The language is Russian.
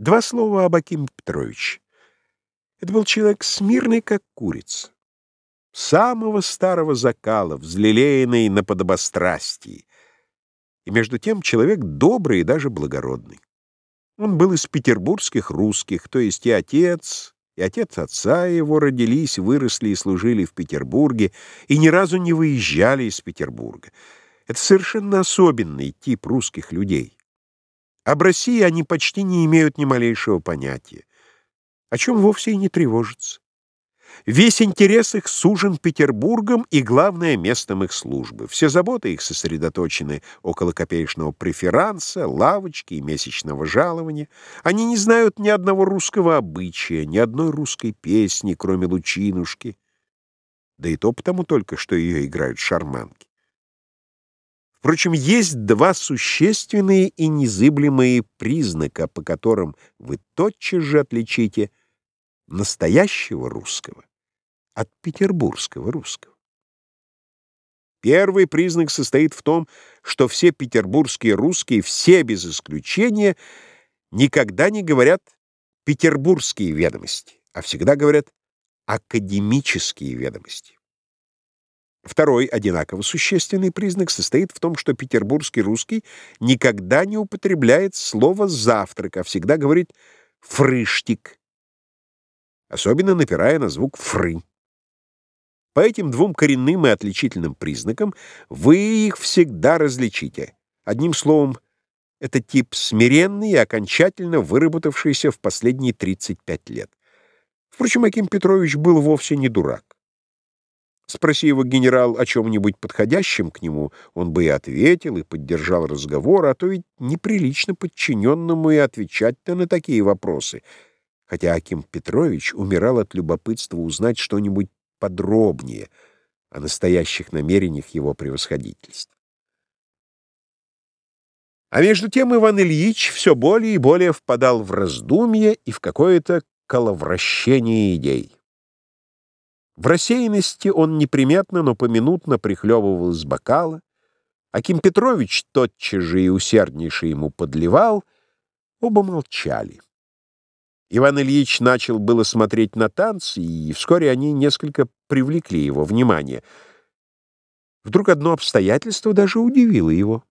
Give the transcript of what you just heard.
Два слова об Акиме Петровиче. Это был человек смирный, как курица. Самого старого закала, взлелеянный на подобострастии. И между тем человек добрый и даже благородный. Он был из петербургских русских, то есть и отец, и отец отца его родились, выросли и служили в Петербурге, и ни разу не выезжали из Петербурга. Это совершенно особенный тип русских людей. Об России они почти не имеют ни малейшего понятия, о чем вовсе и не тревожатся. Весь интерес их сужен Петербургом и главное местом их службы. Все заботы их сосредоточены около копеечного преферанса, лавочки и месячного жалования. Они не знают ни одного русского обычая, ни одной русской песни, кроме лучинушки. Да и то потому только, что ее играют шарманки. Впрочем, есть два существенные и незыблемые признака, по которым вы тотчас же отличите настоящего русского от петербургского русского. Первый признак состоит в том, что все петербургские русские, все без исключения, никогда не говорят «петербургские ведомости», а всегда говорят «академические ведомости». Второй, одинаково существенный признак состоит в том, что петербургский русский никогда не употребляет слово «завтрак», а всегда говорит «фрыштик», особенно напирая на звук «фры». По этим двум коренным и отличительным признакам вы их всегда различите. Одним словом, это тип смиренный и окончательно выработавшийся в последние 35 лет. Впрочем, Аким Петрович был вовсе не дурак. Спроси его генерал о чем-нибудь подходящем к нему, он бы и ответил, и поддержал разговор, а то ведь неприлично подчиненному и отвечать-то на такие вопросы, хотя Аким Петрович умирал от любопытства узнать что-нибудь подробнее о настоящих намерениях его превосходительства. А между тем Иван Ильич все более и более впадал в раздумье и в какое-то коловращение идей. В рассеянности он неприметно, но поминутно прихлебывал из бокала. Аким Петрович тотчас же и усерднейше ему подливал. Оба молчали. Иван Ильич начал было смотреть на танцы, и вскоре они несколько привлекли его внимание. Вдруг одно обстоятельство даже удивило его.